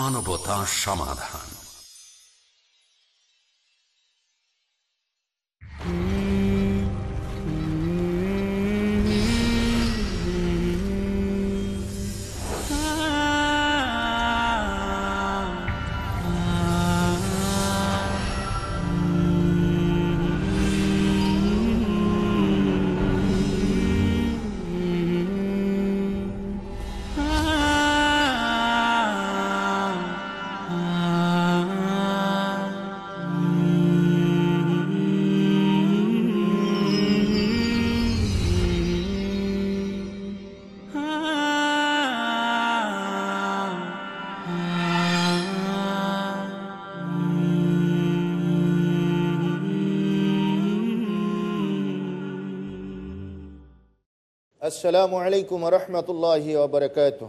মানবতা সমাধান। আসসালামু আলাইকুম রহমতুল্লাহ ওবরকাত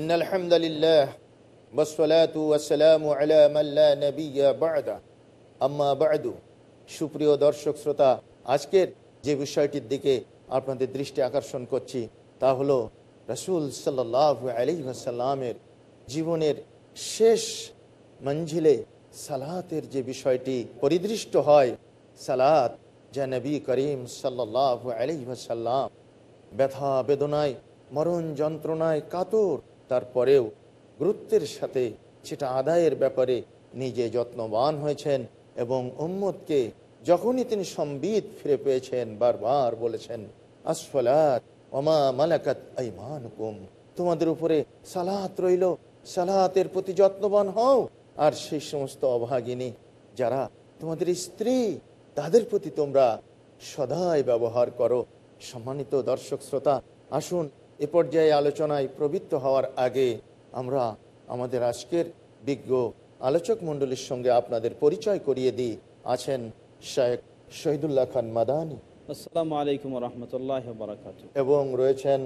ইন আলহামদুলিল্লাহ বসলাতু আসসালামু আলামাল্লা নবিয়া বাদা। আম্মা বাদু। সুপ্রিয় দর্শক শ্রোতা, আজকের যে বিষয়টির দিকে আপনাদের দৃষ্টি আকর্ষণ করছি তা হলো রসুল সাল্লাহ আলিহাসাল্লামের জীবনের শেষ মঞ্জিলে সালাতের যে বিষয়টি পরিদৃষ্ট হয়, সালাত যা নবী করিম সাল্লাহ আলিহাসাল্লাম ব্যথা বেদনায়, মরণ যন্ত্রণায় কাতর। তারপরেও গুরুত্বের সাথে সেটা আদায়ের ব্যাপারে নিজে যত্নবান হয়েছেন এবং উম্মদকে যখনই তিনি সম্বিত ফিরে পেয়েছেন, বারবার বলেছেন, আসফলাত ওমা মালাকাত আইমানুকুম। তোমাদের উপরে সালাত রইল, সালাতের প্রতি যত্নবান হও। আর সেই সমস্ত অভাগিনী যারা তোমাদের স্ত্রী, তাদের প্রতি তোমরা সদাই ব্যবহার করো। সম্মানিত দর্শক শ্রোতা আসুন এ পর্যায়ে আলোচনায় প্রবৃত্ত হওয়ার আগে আমরা আমাদের আজকের বিজ্ঞ আলোচক মণ্ডলীর সঙ্গে আপনাদের পরিচয় করিয়ে দিই। আছেন শেখ শহীদুল্লাহ খান মাদানী। আসসালামু আলাইকুম রহমতুল্লাহ এবং রয়েছেন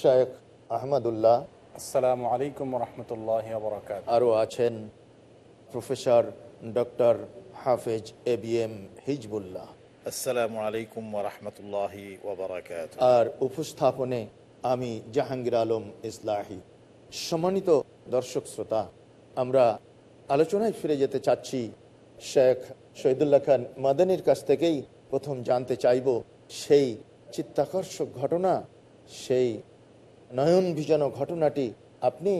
শেখ আহমদুল্লাহ। আসসালামু আলাইকুম রহমতুল্লাহ আরও আছেন professor doctor Hafez A B M Hezbollah. আসসালামু আলাইকুম ওরহমতুল্লাহি ওবরাকাত আর উপস্থাপনে আমি জাহাঙ্গীর আলম ইসলাহি। সম্মানিত দর্শক শ্রোতা আমরা আলোচনায় ফিরে যেতে চাচ্ছি শেখ শহীদুল্লাহ খান মাদানির কাছ থেকেই প্রথম জানতে চাইব সেই চিত্তাকর্ষক ঘটনা সেই নয়ন ভিজানো ঘটনাটি আপনি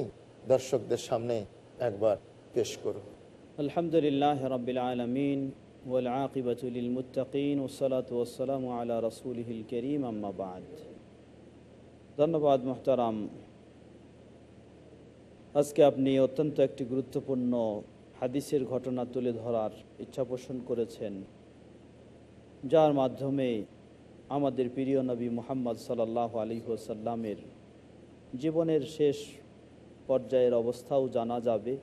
দর্শকদের সামনে একবার পেশ করুন। আলহামদুলিল্লাহ রবিল আলমিন والعاقبة للمتقين والصلاة والسلام على رسوله الكريم أما بعد ধন্যবাদ মোহতারাম আজকে আপনি অত্যন্ত একটি গুরুত্বপূর্ণ হাদিসের ঘটনা তুলে ধরার ইচ্ছা পোষণ করেছেন যার মাধ্যমে আমাদের প্রিয় নবী মোহাম্মদ সাল্লাহ আলী সাল্লামের জীবনের শেষ পর্যায়ের অবস্থাও জানা যাবে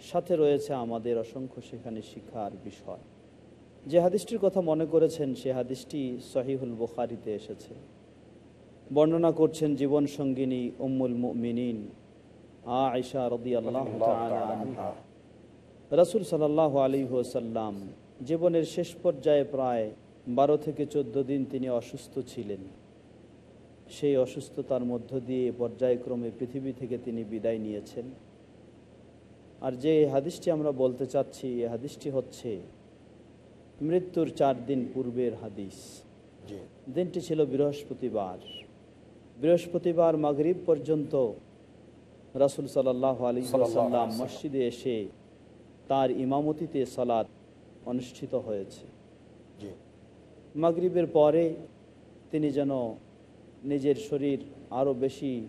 সাথে রয়েছে আমাদের অসংখ্য সেখানে শিক্ষার বিষয় যে হাদিসটির কথা মনে করেছেন, সে হাদিসটি সহিহুল বুখারিতে এসেছে। বর্ণনা করছেন জীবন সঙ্গিনী উম্মুল মিনিন আয়সা রদি আল্লাহ রসুল সাল্লাহ আলী সাল্লাম জীবনের শেষ পর্যায়ে প্রায় বারো থেকে চোদ্দ দিন তিনি অসুস্থ ছিলেন। সেই অসুস্থতার মধ্য দিয়ে পর্যায়ক্রমে পৃথিবী থেকে তিনি বিদায় নিয়েছেন। আর যে হাদিসটি আমরা বলতে চাচ্ছি এই হাদিসটি হচ্ছে মৃত্যুর চার দিন পূর্বের হাদিস। দিনটি ছিল বৃহস্পতিবার। বৃহস্পতিবার মাগরিব পর্যন্ত রাসুল সাল্লাহ আলী সাল্লাম মসজিদে এসে তার ইমামতিতে সালাদ অনুষ্ঠিত হয়েছে। মাগরিবের পরে তিনি যেন নিজের শরীর আরও বেশি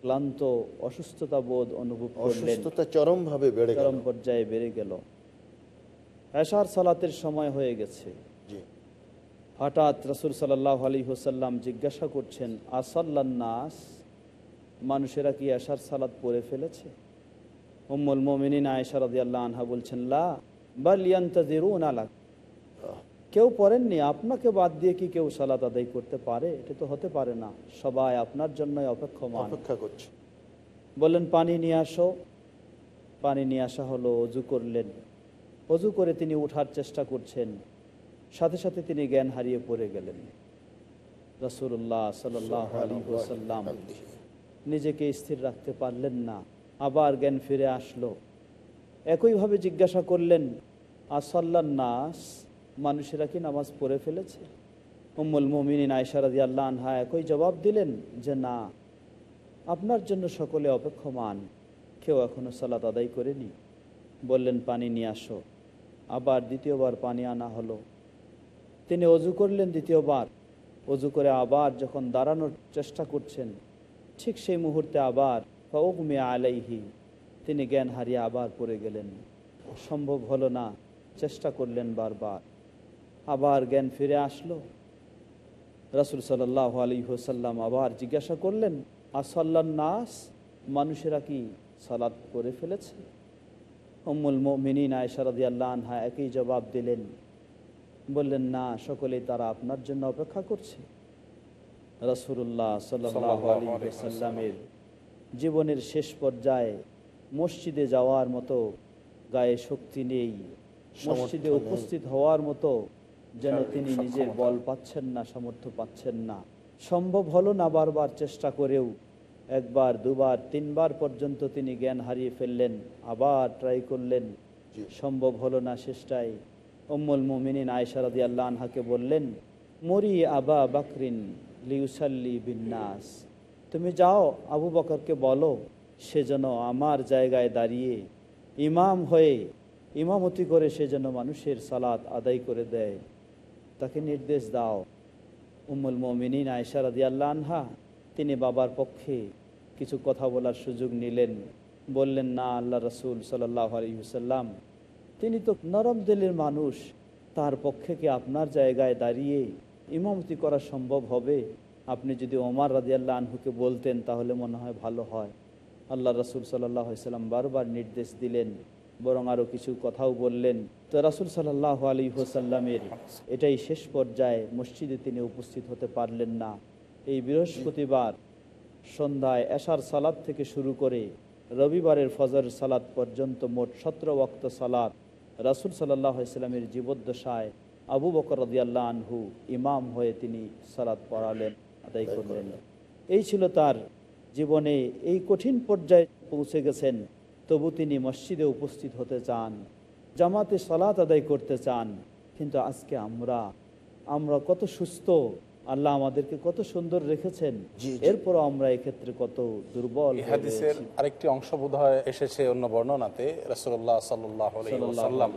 ক্লান্ত অসুস্থতা বোধ অনুভব করলেন। চরমভাবে চরম পর্যায়ে বেড়ে গেল। এশার সালাতের সময় হয়ে গেছে। হঠাৎ রসুল সাল্লাহ আলী হোসাল্লাম জিজ্ঞাসা করছেন আসাল্লান্নাস মানুষেরা কি এশার সালাত পড়ে ফেলেছে? উম্মুল মোমিনিন আয়সা রদি আল্লাহ আনহা বলছেন লা বা লিয়ান্তাজিরুন আলাক কেউ পড়েননি? আপনাকে বাদ দিয়ে কি কেউ সালাত আদায় করতে পারে? এটা তো হতে পারে না। সবাই আপনার জন্যই অপেক্ষমান। অপেক্ষা করছে। বললেন পানি নিয়ে আসো। পানি নিয়ে আসা হলো অজু করলেন। অজু করে তিনি উঠার চেষ্টা করছেন। সাথে সাথে তিনি জ্ঞান হারিয়ে পড়ে গেলেন। রসুল্লাহ সাল্লাহ আলী ওসাল্লাম নিজেকে স্থির রাখতে পারলেন না আবার জ্ঞান ফিরে আসলো। একইভাবে জিজ্ঞাসা করলেন আসল্লান নাস মানুষেরা কি নামাজ পড়ে ফেলেছে? উম্মুল মমিনিন আয়সারাদি আল্লাহ আনহা একই জবাব দিলেন যে না আপনার জন্য সকলে অপেক্ষমান কেউ এখনও সালাত আদায় করেনি। বললেন পানি নিয়ে আসো। আবার দ্বিতীয়বার পানি আনা হলো। তিনি অজু করলেন দ্বিতীয়বার। অজু করে আবার যখন দাঁড়ানোর চেষ্টা করছেন, ঠিক সেই মুহূর্তে আবার ফৌকমে আলাইহি, তিনি জ্ঞান হারিয়ে আবার পড়ে গেলেন। সম্ভব হলো না, চেষ্টা করলেন বারবার। আবার জ্ঞান ফিরে আসলো। রাসুল সাল্লাহ আলী হোসাল্লাম আবার জিজ্ঞাসা করলেন আসল্লান নাস? মানুষেরা কি সালাদ করে ফেলেছে? অম্মুল মিনিন আয়সারদি আল্লাহ আনহা একই জবাব দিলেন বললেন না সকলেই তারা আপনার জন্য অপেক্ষা করছে। রসুল্লাহ সাল্লামের জীবনের শেষ পর্যায়ে মসজিদে যাওয়ার মতো গায়ে শক্তি নেই। মসজিদে উপস্থিত হওয়ার মতো যেন তিনি নিজের বল পাচ্ছেন না সামর্থ্য পাচ্ছেন না। সম্ভব হলো না বারবার চেষ্টা করেও একবার দুবার তিনবার পর্যন্ত তিনি জ্ঞান হারিয়ে ফেললেন আবার ট্রাই করলেন। সম্ভব হলো না শেষটাই। অম্মুল মুমিনিন আয়সারদি আল্লাহ আনহাকে বললেন মরি আবা বাকরিন লিউসাল্লি বিন্যাস তুমি যাও আবু বকরকে বলো সে যেন আমার জায়গায় দাঁড়িয়ে ইমাম হয়ে ইমামতি করে সে যেন মানুষের সালাত আদায় করে দেয়। তাকে নির্দেশ দাও। উম্মুল মমিনিন আয়সার আল্লাহ আনহা তিনি বাবার পক্ষে কিছু কথা বলার সুযোগ নিলেন। বললেন, না, আল্লাহ রসুল সাল্লাহ আলহিসাল্লাম তিনি তো নরম দিলের মানুষ, তার পক্ষে কি আপনার জায়গায় দাঁড়িয়ে ইমামতি করা সম্ভব হবে? আপনি যদি ওমার রাজিয়াল্লাহ আনহুকে বলতেন, তাহলে মনে হয় ভালো হয়। আল্লাহ রসুল সাল্লাহ সাল্লাম বারবার নির্দেশ দিলেন, বরং আরও কিছু কথাও বললেন। তো রাসুল সাল্লাহ আলী হোসাল্লামের এটাই শেষ পর্যায়ে মসজিদে তিনি উপস্থিত হতে পারলেন না। এই বৃহস্পতিবার সন্ধ্যায় এশার সালাদ থেকে শুরু করে রবিবারের ফজর সালাদ পর্যন্ত মোট সতেরো ওক্ত সালাদ রাসুল সাল্লাহ ইসলামের জীবদ্দশায় আবু বকর রদিয়াল্লাহ আনহু ইমাম হয়ে তিনি সালাদ পড়ালেন, আদায় করলেন। এই ছিল তার জীবনে এই কঠিন পর্যায়ে পৌঁছে গেছেন, তবু তিনি মসজিদে উপস্থিত হতে চান, জামাতে সালাত আদায় করতে চান। কিন্তু আজকে আমরা আমরা কত সুস্থ আল্লাহ আমাদেরকে কত সুন্দর রেখেছেন। এরপর আমরা এক্ষেত্রে কত দুর্বল হাদিসের আরেকটি অংশ বোধ এসেছে অন্য বর্ণনাতে। রসুল্লাহ সাল্লাম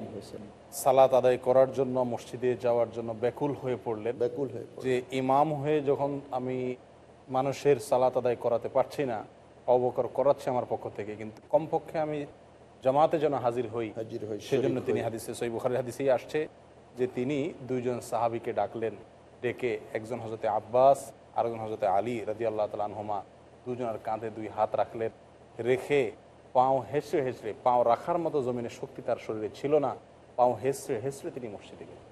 সালাত আদায় করার জন্য মসজিদে যাওয়ার জন্য ব্যাকুল হয়ে পড়লেন। ব্যাকুল হয়ে যে ইমাম হয়ে যখন আমি মানুষের সালাত আদায় করাতে পারছি না অবকর করাচ্ছে আমার পক্ষ থেকে কিন্তু কমপক্ষে আমি জামাতে যেন হাজির হই হাজির হই, সেজন্য তিনি হাদিসে সই বুখারের হাদিসেই আসছে যে তিনি দুইজন সাহাবিকে ডাকলেন। ডেকে একজন হজরতে আব্বাস, আরেকজন হজরতে আলী রাজি আল্লাহ তালহমা দুজনের কাঁধে দুই হাত রাখলেন, রেখে পাও হেসড়ে হেসড়ে পাও রাখার মতো জমিনে শক্তি তার শরীরে ছিল না, পাও হেসড়ে হেসড়ে তিনি মসজিদে গেলেন।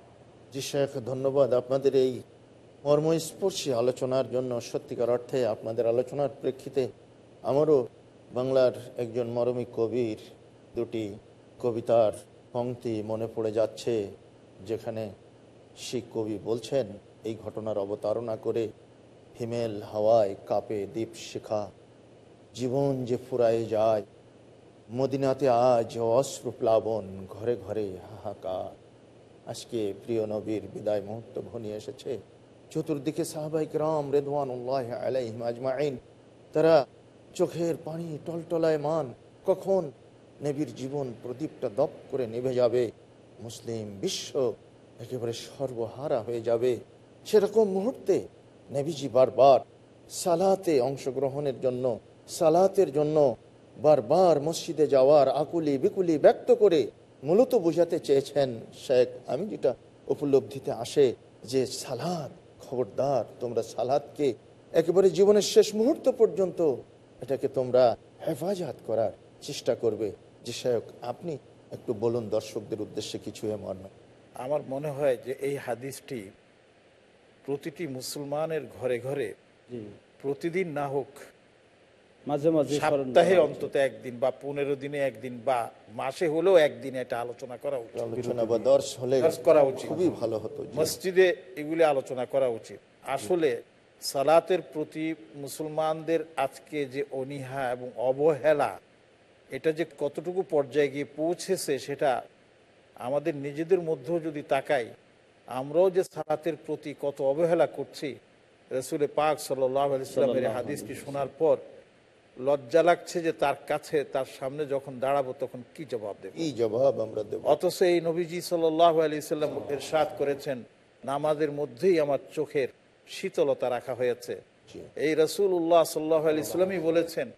জি শেখ, ধন্যবাদ। আপনাদের এই মর্মস্পর্শী আলোচনার জন্য সত্যিকার অর্থে আপনাদের আলোচনার প্রেক্ষিতে আমারও বাংলার একজন মরমী কবির দুটি কবিতার পংক্তি মনে পড়ে যাচ্ছে, যেখানে শিখ কবি বলছেন এই ঘটনার অবতারণা করে হিমেল, হাওয়ায় কাপে দ্বীপ শিখা। জীবন যে ফুরায়ে যায়, মদিনাতে আজ অশ্রু প্লাবন, ঘরে ঘরে হাহাকার। আজকে প্রিয় নবীর বিদায় মুহূর্ত ঘনিয়ে এসেছে। চতুর্দিকে সাহাবাইক রাম রেদওয়ানুল্লাহ আলাইহিম আজমাইন। তারা চোখের পানি টলটলায় মান, কখন নবীর জীবন প্রদীপটা দপ করে নিভে যাবে। মুসলিম বিশ্ব একেবারে সর্বহারা হয়ে যাবে। সেরকম মুহূর্তে নবীজি বারবার সালাতে অংশগ্রহণের জন্য, সালাতের জন্য বারবার মসজিদে যাওয়ার আকুলি বিকুলি ব্যক্ত করে মূলত বোঝাতে চেয়েছেন শেখ আমি যেটা উপলব্ধিতে আসে যে সালাদ খবরদার, তোমরা সালাদকে একেবারে জীবনের শেষ মুহূর্ত পর্যন্ত এটাকে তোমরা হেফাজত করার চেষ্টা করবে। যে শেখ, আপনি একটু বলুন দর্শকদের উদ্দেশ্যে কিছু এমন আমার মনে হয় যে এই হাদিসটি প্রতিটি মুসলমানের ঘরে ঘরে প্রতিদিন না হোক মাঝে মাঝে সপ্তাহে অন্তত একদিন বা পনেরো দিনে একদিন বা মাসে হলেও একদিন এটা আলোচনা করা উচিত। আলোচনা বা দর্শ হলে করা উচিত। খুবই ভালো হতো মসজিদে এগুলি আলোচনা করা উচিত। আসলে সালাতের প্রতি মুসলমানদের আজকে যে অনীহা এবং অবহেলা এটা যে কতটুকু পর্যায়ে গিয়ে পৌঁছেছে সেটা আমাদের নিজেদের মধ্যেও যদি তাকাই আমরাও যে সালাতের প্রতি কত অবহেলা করছি রসুলে পাক সাল্লাহ ইসলামের হাদিসটি শোনার পর লজ্জা লাগছে যে তার কাছে তার সামনে যখন দাঁড়াবো তখন কি জবাব দেব? এই জবাব আমরা দেব? অথচ এই নবীজি সাল্লাহ আলি সাল্লাম এরশাদ করেছেন নামাজের মধ্যেই আমার চোখের শীতলতা রাখা হয়েছে। এই রসুল উল্লাহ সাল্লাহ আলি ইসলামই বলেছেন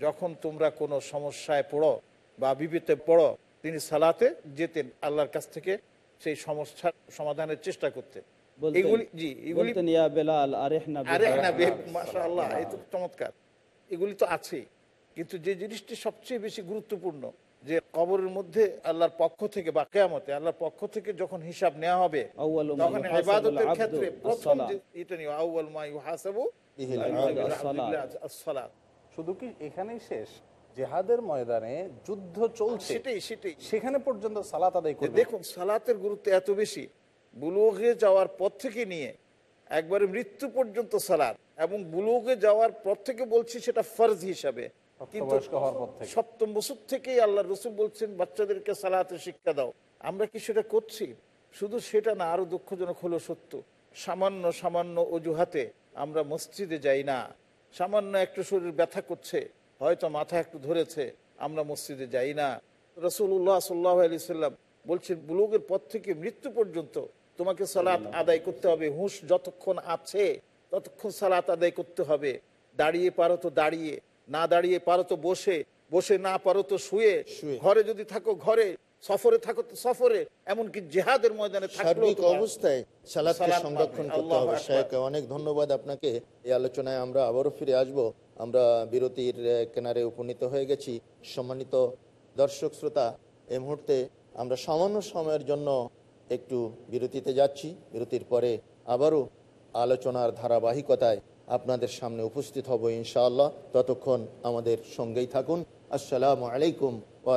যখন তোমরা কোনো সমস্যায় পড়ো বা বিপদে পড়ো তিনি সালাতে যেতেন আল্লাহর কাছ থেকে সেই সমস্যার সমাধানের চেষ্টা করতেন বলতেন- এগুলি জি এগুলি বলতেন ইয়া বেলাল আরেহনা আরে বিল না আযান। মাশাআল্লাহ এই তো চমৎকার। এগুলি তো আছেই কিন্তু যে জিনিসটি সবচেয়ে বেশি গুরুত্বপূর্ণ যে কবরের মধ্যে আল্লাহর পক্ষ থেকে বা কেয়ামতে আল্লাহর পক্ষ থেকে যখন হিসাব নেওয়া হবে তখন ইবাদতের ক্ষেত্রে প্রথম এটা নিয়ে আউয়াল মা ইউহাসাবু বিহিল আবদু as-সালাত। শুধু কি এখানেই শেষ? জেহাদের ময়দানে যুদ্ধ চলছে। সেটাই সেটাই। সেখানে পর্যন্ত সালাত আদায় যে করবে। দেখুন সালাতের গুরুত্ব এত বেশি। বুলুগে যাওয়ার পর থেকে নিয়ে একবারে মৃত্যু পর্যন্ত সালাত এবং বুলুগে যাওয়ার পর থেকে বলছি সেটা ফরজ হিসাবে। কিন্তু। সপ্তম বছর থেকেই আল্লাহ রসুল বলছেন বাচ্চাদেরকে সালাতে শিক্ষা দাও। আমরা কি সেটা করছি? শুধু সেটা না আরও দুঃখজনক হলো সত্য। সামান্য সামান্য অজুহাতে আমরা মসজিদে যাই না। সামান্য একটু শরীর ব্যথা করছে। হয়তো মাথা একটু ধরেছে আমরা মসজিদে যাই না। রসুল্লাহ সাল্লাহ আলি সাল্লাম বলছেন বুলুগের পর থেকে মৃত্যু পর্যন্ত তোমাকে সালাত আদায় করতে হবে। হুঁশ যতক্ষণ আছে ততক্ষণ সালাত আদায় করতে হবে। দাঁড়িয়ে পারো তো দাঁড়িয়ে না দাঁড়িয়ে পারো তো বসে বসে না পারো তো শুয়ে। ঘরে যদি থাকো ঘরে সফরে থাকো তো সফরে। এমনকি জেহাদের ময়দানে সার্বিক অবস্থায় সালাদকে সংরক্ষণ করতে হবে। অনেক ধন্যবাদ আপনাকে। এই আলোচনায় আমরা আবারও ফিরে আসব। আমরা বিরতির কেনারে উপনীত হয়ে গেছি। সম্মানিত দর্শক শ্রোতা এই মুহূর্তে আমরা সামান্য সময়ের জন্য একটু বিরতিতে যাচ্ছি। বিরতির পরে আবারও আলোচনার ধারাবাহিকতায় আপনাদের সামনে উপস্থিত হব ইনশাআল্লাহ। ততক্ষণ আমাদের সঙ্গেই থাকুন। আসসালামু আলাইকুম ওয়া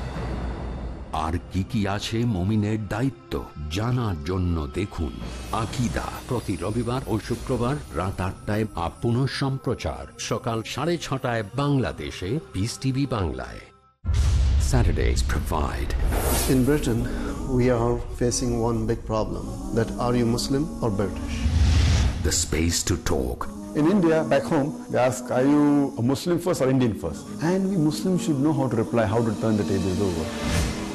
আর কি কি আছে মমিনের দায়িত্ব জানার জন্য দেখুন আকিদা প্রতি রবিবার ও শুক্রবার রাত আটটায় আপন সম্প্রচার সকাল সাড়ে ছটায় বাংলাদেশে পিস টিভি বাংলায় Saturdays provide In Britain, we are facing one big problem that are you Muslim or British? the space to talk In India, back home, they ask, are you a Muslim first or Indian first? And we Muslims should know how to reply, how to turn the tables over.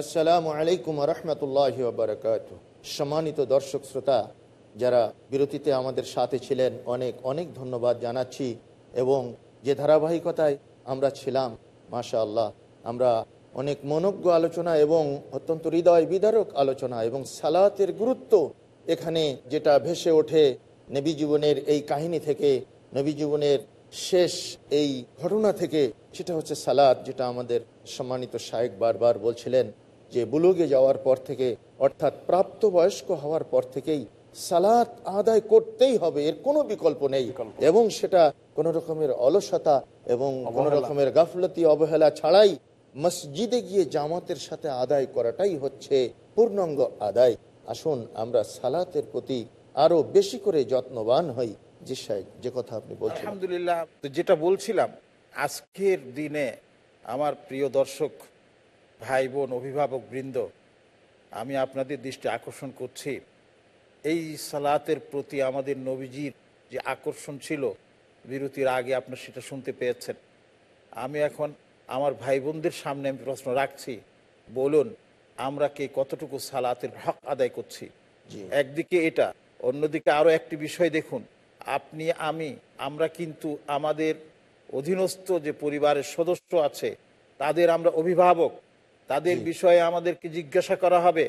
আসসালামু আলাইকুম রহমতুল্লাহ বারকাত। সম্মানিত দর্শক শ্রোতা, যারা বিরতিতে আমাদের সাথে ছিলেন, অনেক অনেক ধন্যবাদ জানাচ্ছি এবং যে ধারাবাহিকতায় আমরা ছিলাম মাশা আল্লাহ আমরা অনেক মনজ্ঞ আলোচনা এবং অত্যন্ত হৃদয় বিদারক আলোচনা এবং সালাতের গুরুত্ব এখানে যেটা ভেসে ওঠে নবী জীবনের এই কাহিনী থেকে, নবী জীবনের শেষ এই ঘটনা থেকে, সেটা হচ্ছে সালাদ যেটা আমাদের সম্মানিত শায়েক বারবার বলছিলেন যে বুলুগে যাওয়ার পর থেকে অর্থাৎ প্রাপ্তবয়স্ক হওয়ার পর থেকেই সালাত আদায় করতেই হবে এর কোনো বিকল্প নেই। এবং সেটা কোনো রকমের অলসতা এবং কোনো রকমের গাফলতি অবহেলা ছাড়াই মসজিদে গিয়ে জামাতের সাথে আদায় করাটাই হচ্ছে পূর্ণাঙ্গ আদায়। আসুন আমরা সালাতের প্রতি আরও বেশি করে যত্নবান হই। যে যে কথা আপনি বলছেন আলহামদুলিল্লাহ যেটা বলছিলাম আজকের দিনে আমার প্রিয় দর্শক ভাই বোন অভিভাবক বৃন্দ আমি আপনাদের দৃষ্টি আকর্ষণ করছি। এই সালাতের প্রতি আমাদের নবীজির যে আকর্ষণ ছিল বিরতির আগে আপনার সেটা শুনতে পেয়েছেন। আমি এখন আমার ভাই বোনদের সামনে আমি প্রশ্ন রাখছি বলুন আমরা কে কতটুকু সালাতের হক আদায় করছি? একদিকে এটা অন্যদিকে আরও একটি বিষয় দেখুন আপনি আমি আমরা কিন্তু আমাদের অধীনস্থ যে পরিবারের সদস্য আছে তাদের আমরা অভিভাবক তাদের বিষয়ে আমাদেরকে জিজ্ঞাসা করা হবে।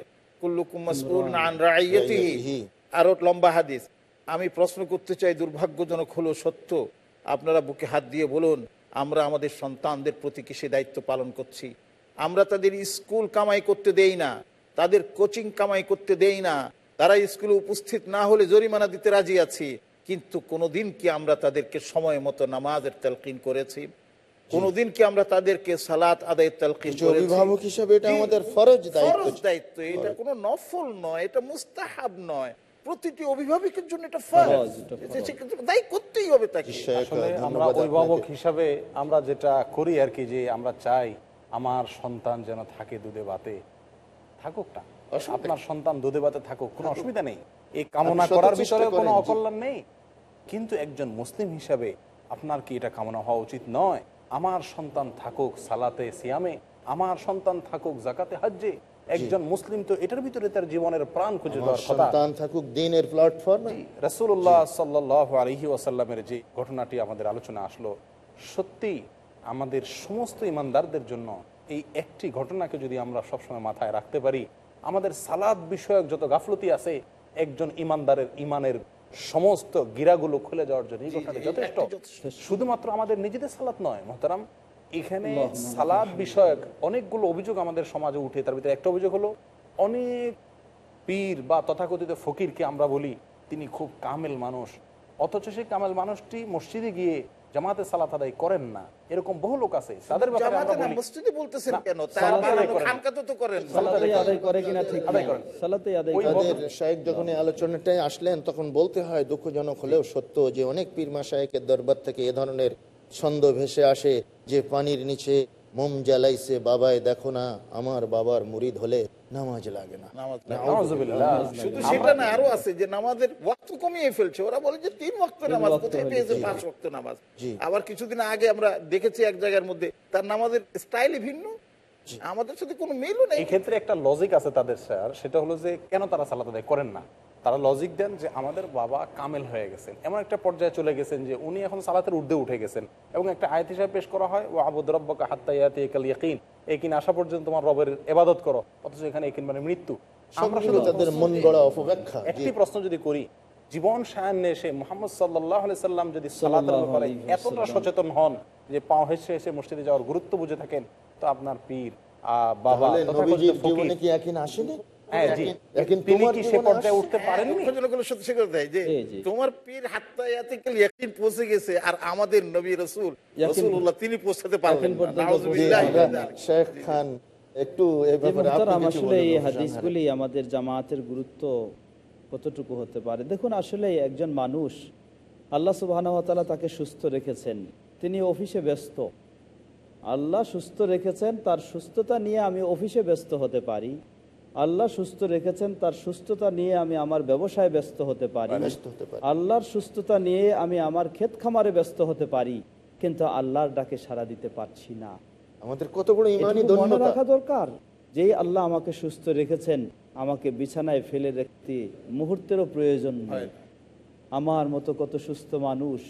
আরও লম্বা হাদিস। আমি প্রশ্ন করতে চাই দুর্ভাগ্যজনক হলো সত্য? আপনারা বুকে হাত দিয়ে বলুন আমরা আমাদের সন্তানদের প্রতি কিসে দায়িত্ব পালন করছি? আমরা তাদের স্কুল কামাই করতে দেই না তাদের কোচিং কামাই করতে দেই না তারা স্কুলে উপস্থিত না হলে জরিমানা দিতে রাজি আছি কিন্তু কোনোদিন কি আমরা তাদেরকে সময় মতো নামাজের তেলকিন করেছি? কোনোদিন কি আমরা তাদেরকে সালাত আদায়ের তেলকিন অভিভাবক হিসাবে এটা আমাদের ফরজ দায়িত্ব। ফরজ দায়িত্ব। এটা কোনো নফল নয় এটা মুস্তাহাব নয়। প্রতিটি অভিভাবকের জন্য এটা ফরজ। দায়ী করতেই হবে তাকে। আসলে আমরা অভিভাবক হিসাবে আমরা যেটা করি আর কি যে আমরা চাই আমার সন্তান যেন থাকে দুধে বাতে থাকুক না। আপনার সন্তান দুধে বাতে থাকুক কোনো অসুবিধা নেই। এই কামনা করার করেন, কোনো। অকল্যাণ নেই। কিন্তু একজন মুসলিম হিসাবে আপনার কি এটা কামনা হওয়া উচিত নয়? আমার সন্তান থাকুক সালাতে সিয়ামে আমার সন্তান থাকুক জাকাতে হজ্জে। একজন মুসলিম তো এটার ভিতরে তার জীবনের প্রাণ খুঁজে দেওয়ার কথা। সন্তান থাকুক দিনের প্ল্যাটফর্মে রসুল্লাহ সাল্লাহ আলহি ওয়াসাল্লামের যে ঘটনাটি আমাদের আলোচনা আসলো সত্যি আমাদের সমস্ত ইমানদারদের জন্য এই একটি ঘটনাকে যদি আমরা সবসময় মাথায় রাখতে পারি আমাদের সালাদ বিষয়ক যত গাফলতি আছে একজন ইমানদারের ইমানের সমস্ত গিরাগুলো খুলে যাওয়ার জন্য এই ঘটনাটি যথেষ্ট। শুধুমাত্র আমাদের নিজেদের সালাত নয় মহতারাম এখানে সালাদ বিষয়ক অনেকগুলো অভিযোগ আমাদের সমাজে উঠে তার ভিতরে একটা অভিযোগ হলো অনেক পীর বা তথাকথিত ফকিরকে আমরা বলি তিনি খুব কামেল মানুষ। অথচ সেই কামেল মানুষটি মসজিদে গিয়ে জামাতে সালাত আদায় করেন না। এরকম বহু লোক আছে। তাদের ব্যাপারে আমরা জামাতে মসজিদে বলতেছেন কেন? তো করেন। সালাতে আদায় করে কিনা ঠিক আদায় করেন। সালাতে আদায় ওই করে। যখন এই আলোচনাটায় আসলেন তখন বলতে হয় দুঃখজনক হলেও সত্য যে অনেক পীর মাশায়েকের দরবার থেকে এ ধরনের ছন্দ ভেসে আসে যে পানির নিচে মোম জ্বালাইছে বাবায় দেখো না আমার বাবার মুরিদ হলে নামাজ লাগে না। শুধু সেটা না আরও আছে যে নামাজের ওয়াক্ত কমিয়ে ফেলছে। ওরা বলে যে তিন ওয়াক্ত নামাজ কোথায় পেয়েছে পাঁচ ওয়াক্ত নামাজ? আবার কিছুদিন আগে আমরা দেখেছি এক জায়গার মধ্যে তার নামাজের স্টাইলই ভিন্ন। আমাদের সাথে কোনো মিলও নেই। এই ক্ষেত্রে একটা লজিক আছে তাদের স্যার সেটা হলো যে কেন তারা সালাত আদায় করেন না? তারা লজিক দেন যে আমাদের বাবা কামেল হয়ে গেছেন। এমন একটা পর্যায়ে চলে গেছেন যে উনি এখন সালাতের ঊর্ধ্বে উঠে গেছেন এবং একটা আয়াত হিসাবে পেশ করা হয় ও আবুদ রব্বাকা হাত্তাইয়াতি একাল ইয়াকিন। এই কিন আসা পর্যন্ত তোমার রবের এবাদত করো অথচ এখানে একিন মানে মৃত্যু। আমরা শুধু তাদের মন গড়া অপব্যাখ্যা। একটি প্রশ্ন যদি করি জীবন সায়ান্নে এসে মোহাম্মদ সাল্লাহ সাল্লাম যদি সালাতের ব্যাপারে এতটা সচেতন হন যে পাও হেসে এসে মসজিদে যাওয়ার গুরুত্ব বুঝে থাকেন তো আপনার পীর আহ, বাবা জীবনে কি একদিন আসেনি? হ্যাঁ, জি। একদিন তিনি তোমার কি সে জীবনে পর্যায়ে আসছে? উঠতে পারেননি দুঃখজনক হলো সত্যি স্বীকার দেয় যে জি, জি। তোমার পীর পৌঁছে গেছে আর আমাদের নবী রসুল রসুল্লাহ তিনি পৌঁছাতে পারবেন এখন না। পর্যন্ত নাউজুবিল্লাহ। জি, আমরা শেখ খান একটু এই যে ব্যাপারে আপনি মোহতারাম, কিছু আসলে এই হাদিসগুলি আমাদের জামাতের গুরুত্ব কতটুকু হতে পারে দেখুন আসলে একজন মানুষ আল্লাহ সুবাহানতালা তাকে সুস্থ রেখেছেন তিনি অফিসে ব্যস্ত আল্লাহ সুস্থ রেখেছেন তার সুস্থতা নিয়ে আমি অফিসে ব্যস্ত হতে পারি আল্লাহ সুস্থ রেখেছেন তার সুস্থতা নিয়ে আমি আমার ব্যবসায় ব্যস্ত হতে পারি। আল্লাহর সুস্থতা নিয়ে আমি আমার ক্ষেত খামারে ব্যস্ত হতে পারি কিন্তু আল্লাহর ডাকে সাড়া দিতে পারছি না। আমাদের কত বড় মনে রাখা দরকার যেই আল্লাহ আমাকে সুস্থ রেখেছেন আমাকে বিছানায় ফেলে রাখতে মুহূর্তেরও প্রয়োজন নেই। আমার মতো কত সুস্থ মানুষ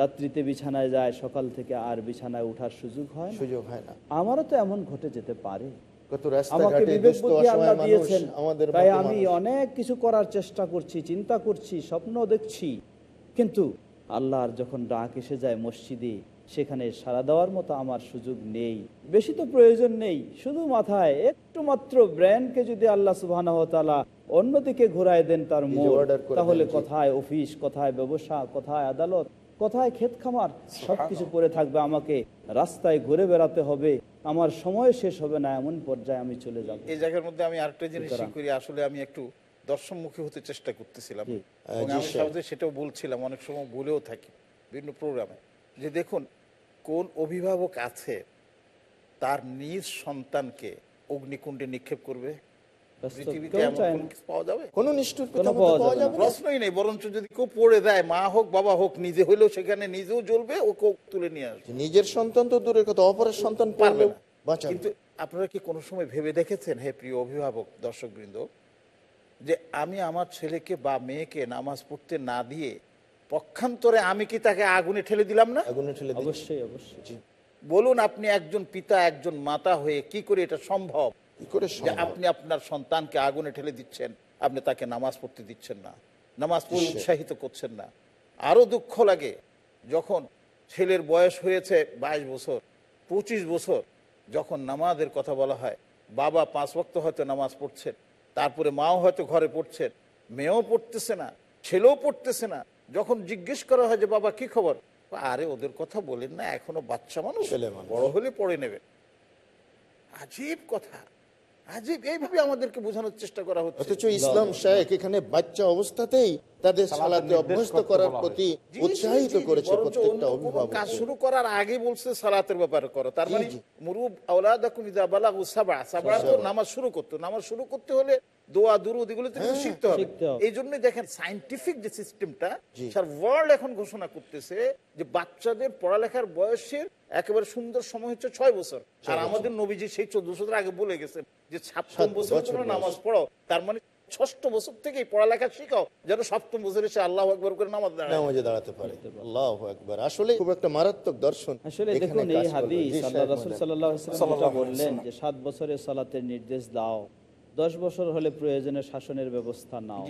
রাত্রিতে বিছানায় যায় সকাল থেকে আর বিছানায় ওঠার সুযোগ হয় সুযোগ হয় না। আমারও তো এমন ঘটে যেতে পারে। কত রাস্তাঘাটে বিবেক দুস্থ বুদ্ধি আল্লাহ অসহায় মানুষ আমাদের তাই আমি অনেক কিছু করার চেষ্টা করছি চিন্তা করছি স্বপ্ন দেখছি। কিন্তু আল্লাহর যখন ডাক এসে যায় মসজিদে সেখানে সাড়া দেওয়ার মতো আমার সুযোগ নেই। বেশি তো প্রয়োজন নেই শুধু মাথায় একটু মাত্র ব্র্যান্ডকে যদি আল্লাহ সুবাহ অন্যদিকে ঘুরায় দেন তার মোড় তাহলে কোথায় অফিস কোথায় ব্যবসা কোথায় আদালত কোথায় ক্ষেত খামার সবকিছু পরে থাকবে আমাকে। রাস্তায় ঘুরে বেড়াতে হবে আমার সময় শেষ হবে না এমন পর্যায়ে আমি চলে যাব। এই জায়গার মধ্যে আমি আরেকটা জিনিস করি আসলে আমি একটু দর্শনমুখী হতে চেষ্টা করতেছিলাম। আমি সেটাও বলছিলাম অনেক সময় বলেও থাকি বিভিন্ন প্রোগ্রামে যে দেখুন কোন অভিভাবক আছে তার নিজ সন্তানকে অগ্নিকুণ্ডে নিক্ষেপ করবে? কোনো না। কিছু পাওয়া যাবে? কোনো নিষ্ঠুর কোনো পিতা পাওয়া পাওয়া যাবে? না। যাবে না প্রশ্নই নেই বরঞ্চ যদি কেউ পড়ে দেয় মা হোক বাবা হোক নিজে হইলেও সেখানে নিজেও জ্বলবে ও কেউ তুলে নিয়ে আসবে। নিজের সন্তান তো দূরের কথা অপরের সন্তান পারবে পারলেও না। বাঁচাবে কিন্তু আপনারা কি কোনো সময় ভেবে দেখেছেন হে প্রিয় অভিভাবক দর্শকবৃন্দ যে আমি আমার ছেলেকে বা মেয়েকে নামাজ পড়তে না দিয়ে পক্ষান্তরে আমি কি তাকে আগুনে ঠেলে দিলাম না? আগুনে ঠেলে অবশ্যই অবশ্যই। বলুন আপনি একজন পিতা একজন মাতা হয়ে কি করে এটা সম্ভব? করে আপনি আপনার সন্তানকে আগুনে ঠেলে দিচ্ছেন আপনি তাকে নামাজ পড়তে দিচ্ছেন না। নামাজ পড়ে উৎসাহিত করছেন না। আরও দুঃখ লাগে যখন ছেলের বয়স হয়েছে বাইশ বছর পঁচিশ বছর যখন নামাজের কথা বলা হয় বাবা পাঁচ বক্ত হয়তো নামাজ পড়ছেন তারপরে মাও হয়তো ঘরে পড়ছেন মেয়েও পড়তেছে না ছেলেও পড়তেছে না। যখন জিজ্ঞেস করা হয় যে বাবা কি খবর? আরে ওদের কথা বলেন না এখনও বাচ্চা মানুষ। বড় হলে পড়ে নেবে। আজীব কথা। আজীব এইভাবে আমাদেরকে বোঝানোর চেষ্টা করা হচ্ছে। অথচ ইসলাম শেখ এখানে বাচ্চা অবস্থাতেই তাদের সালাতে অভ্যস্ত করার প্রতি উৎসাহিত করেছে প্রত্যেকটা অভিভাবক। কাজ শুরু করার আগে বলছে সালাতের ব্যাপারে করো। তার মানে মুরুব আওলাদাকুম ইযা বালাগু সাবআ। সাবআ তো নামাজ শুরু করতে। নামাজ শুরু করতে হলে দোয়া দুরুদ এগুলো থেকে হ্যাঁ, শিখতে হবে। এই জন্য দেখেন সাইন্টিফিক যে সিস্টেমটা স্যার ওয়ার্ল্ড এখন ঘোষণা করতেছে যে বাচ্চাদের পড়ালেখার বয়সের একেবারে সুন্দর সময় হচ্ছে ছয় বছর। আর আমাদের নবীজি সেই চোদ্দ বছর আগে বলে গেছেন যে সাত বছর। নামাজ পড়ো। তার মানে ষষ্ঠ বছর থেকেই পড়ালেখা শিখাও যেন সপ্তম বছরে সে আল্লাহ একবার করে নামাজ নামাজে দাঁড়াতে পারে। আল্লাহ একবার আসলে খুব একটা মারাত্মক দর্শন আসলে দেখুন এই হাদিস আল্লাহ রাসূল সাল্লাল্লাহু আলাইহি ওয়াসাল্লাম বললেন যে সাত বছরের সালাতের নির্দেশ দাও দশ বছর হলে প্রয়োজনে শাসনের ব্যবস্থা নাও।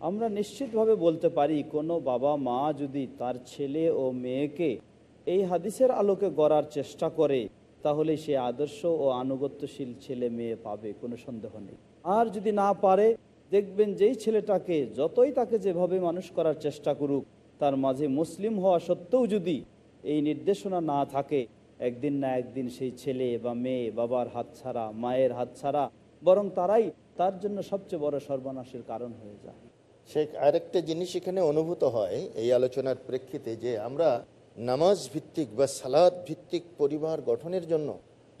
আমরা নিশ্চিতভাবে বলতে পারি কোনো বাবা মা যদি তার ছেলে ও মেয়েকে এই হাদিসের আলোকে গড়ার চেষ্টা করে তাহলে সে আদর্শ ও আনুগত্যশীল ছেলে মেয়ে পাবে কোনো সন্দেহ নেই। আর যদি না পারে দেখবেন যেই ছেলেটাকে যতই তাকে যেভাবে মানুষ করার চেষ্টা করুক, তার মাঝে মুসলিম হওয়া সত্ত্বেও যদি এই নির্দেশনা না থাকে, একদিন না একদিন সেই ছেলে বা মেয়ে, বাবার হাত ছাড়া, মায়ের হাত ছাড়া, বরং তারাই তার জন্য সবচেয়ে বড় সর্বনাশের কারণ হয়ে যায়। শেখ আরেকটা জিনিস এখানে অনুভূত হয় এই আলোচনার প্রেক্ষিতে যে আমরা নামাজ ভিত্তিক বা সালাদ ভিত্তিক পরিবার গঠনের জন্য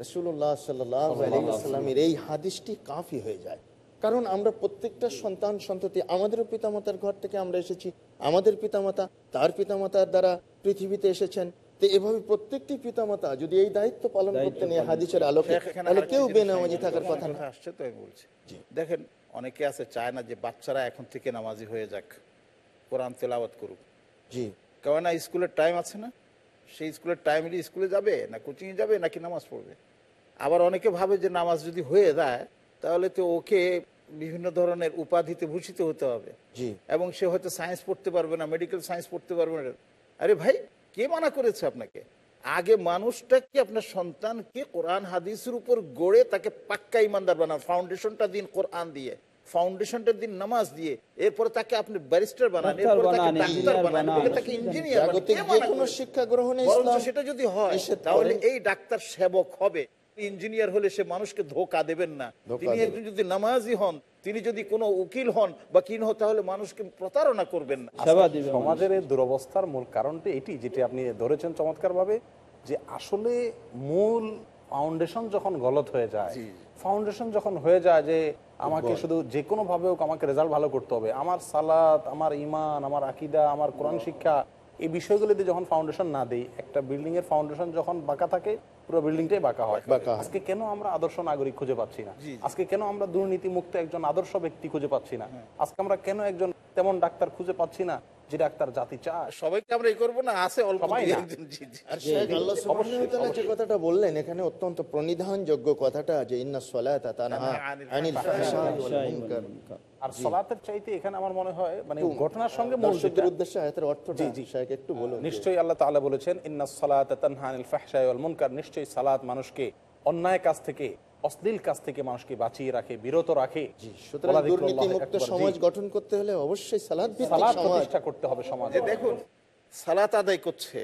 রসুল্লাহ সাল্লামের এই হাদিসটি কাফি হয়ে যায়। কারণ আমরা প্রত্যেকটা সন্তান সন্ততি আমাদেরও পিতামাতার ঘর থেকে আমরা এসেছি আমাদের পিতামাতা তার পিতামাতার দ্বারা পৃথিবীতে এসেছেন। তো এভাবে প্রত্যেকটি পিতামাতা যদি এই দায়িত্ব পালন করতেন এই হাদিসের আলোকে তাহলে কেউ বেনামাজি থাকার কথা না। আসছে তো আমি বলছি। দেখেন অনেকে আছে চায় না যে বাচ্চারা এখন থেকে নামাজি হয়ে যাক কোরআন তেলাওয়াত করুক। জি। কেননা স্কুলের টাইম আছে না? সেই স্কুলের টাইমে স্কুলে যাবে না কোচিংয়ে যাবে নাকি নামাজ পড়বে? আবার অনেকে ভাবে যে নামাজ যদি হয়ে যায় তাহলে তো ওকে বিভিন্ন ধরনের উপাধিতে ভূষিত হতে হবে। এবং সে হয়তো সায়েন্স পড়তে পারবে না মেডিকেল সায়েন্স পড়তে পারবে না। আরে ভাই কে মানা করেছে আপনাকে? আগে মানুষটাকে আপনার সন্তানকে কোরআন হাদিসের উপর গড়ে তাকে পাক্কা ইমানদার বানান? ফাউন্ডেশনটা দিন কোরআন দিয়ে ফাউন্ডেশনটা দিন নামাজ দিয়ে এরপরে তাকে আপনি ব্যারিস্টার বানান তাকে ইঞ্জিনিয়ার শিক্ষা গ্রহণে সেটা যদি হয় তাহলে এই ডাক্তার সেবক হবে। ইঞ্জিনিয়ার হলে সে মানুষকে ধোকা দেবেন না। তিনি একজন যদি নামাজি হন তিনি যদি কোনো উকিল হন বা কিন হন তাহলে মানুষকে প্রতারণা করবেন না। সমাজের এই দুরবস্থার মূল কারণটি এটি যেটি আপনি ধরেছেন চমৎকারভাবে যে আসলে মূল ফাউন্ডেশন যখন গলত হয়ে যায় ফাউন্ডেশন যখন হয়ে যায় যে আমাকে শুধু যে কোনো ভাবে হোক আমাকে রেজাল্ট ভালো করতে হবে। আমার সালাত আমার ইমান আমার আকিদা আমার কোরআন শিক্ষা এই বিষয়গুলিতে যখন ফাউন্ডেশন না দেই একটা বিল্ডিং এর ফাউন্ডেশন যখন বাঁকা থাকে পুরো বিল্ডিংটাই বাঁকা বাঁকা হয়। আজকে কেন আমরা আদর্শ নাগরিক খুঁজে পাচ্ছি না? আজকে কেন আমরা দুর্নীতি মুক্ত একজন আদর্শ ব্যক্তি খুঁজে পাচ্ছি না? আজকে আমরা কেন একজন তেমন ডাক্তার খুঁজে পাচ্ছি না? যে ডাক্তার জাতি চায়। সবাইকে আমরা এই করব না আছে অল্প যে কথাটা বললেন এখানে অত্যন্ত প্রণিধানযোগ্য কথাটা যে ইন্না সলাতা তানহা আনিল ফাহশাই ওয়াল মুনকার। আর সলাতের চাইতে এখানে আমার মনে হয় মানে ঘটনার সঙ্গে মূল উদ্দেশ্যে আয়াতের অর্থটা জি, জি। শেখ একটু বলুন। নিশ্চয়ই আল্লাহ তাআলা বলেছেন ইন্না সালাত তানহানিল ফাহশাই ওয়াল মুনকার। নিশ্চয়ই সালাত মানুষকে অন্যায় কাজ থেকে অশ্লীল কাজ থেকে মানুষকে বাঁচিয়ে রাখে বিরত রাখে। সমাজ গঠন করতে হলে অবশ্যই সালাদ প্রতিষ্ঠা করতে হবে সমাজে। দেখুন সালাত আদায় করছে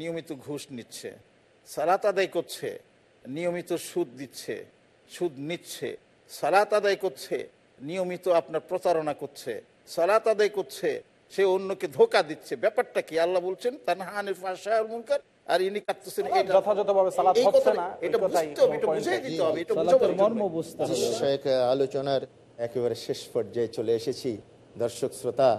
নিয়মিত ঘুষ নিচ্ছে। সালাত আদায় করছে নিয়মিত সুদ দিচ্ছে সুদ নিচ্ছে। সালাত আদায় করছে নিয়মিত আপনার প্রতারণা করছে। সালাত আদায় করছে সে অন্যকে ধোকা দিচ্ছে। ব্যাপারটা কি? আল্লাহ বলছেন তানহানিল ফাহশাই ওয়াল মুনকার। আর ইনি কাটতেছেন এটা যথাযথভাবে সালাত হচ্ছে না, এটা বুঝতে হবে এটা বুঝিয়ে দিতে হবে এটা বুঝাবার মর্ম বুঝতে হবে। শেখ আলোচনার একেবারে শেষ পর্যায়ে চলে এসেছি। দর্শক শ্রোতা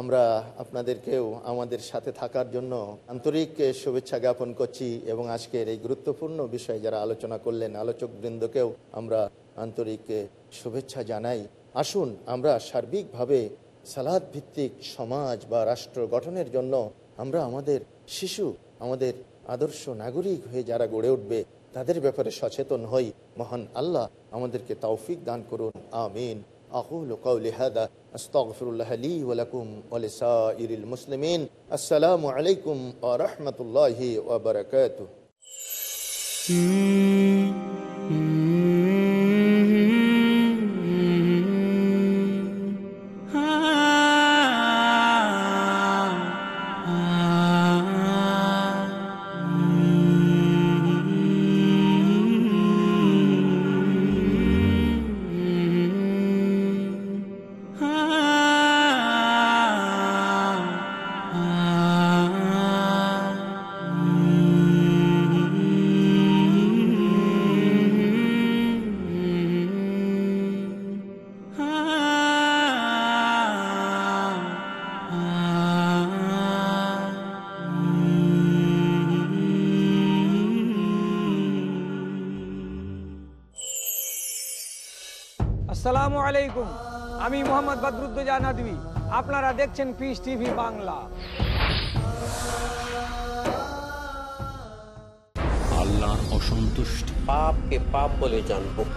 আমরা আপনাদেরকেও আমাদের সাথে থাকার জন্য আন্তরিক শুভেচ্ছা জ্ঞাপন করছি এবং আজকের এই গুরুত্বপূর্ণ বিষয়ে যারা আলোচনা করলেন আলোচক বৃন্দকেও আমরা আন্তরিক শুভেচ্ছা জানাই। আসুন আমরা সার্বিকভাবে সালাদ ভিত্তিক সমাজ বা রাষ্ট্র গঠনের জন্য আমরা আমাদের শিশু আমাদের আদর্শ নাগরিক হয়ে যারা গড়ে উঠবে তাদের ব্যাপারে সচেতন হই মহান আল্লাহ আমাদেরকে তৌফিক দান করুন আমিন أقول قولي هذا أستغفر الله لي ولكم ولسائر المسلمين السلام عليكم ورحمة الله وبركاته আসসালামু আলাইকুম। আমি মোহাম্মদ বদরুদ্দোজা নদী আপনারা দেখছেন পিস টিভি বাংলা। আল্লাহর পাপ পাপকে পাপ বলে জানব।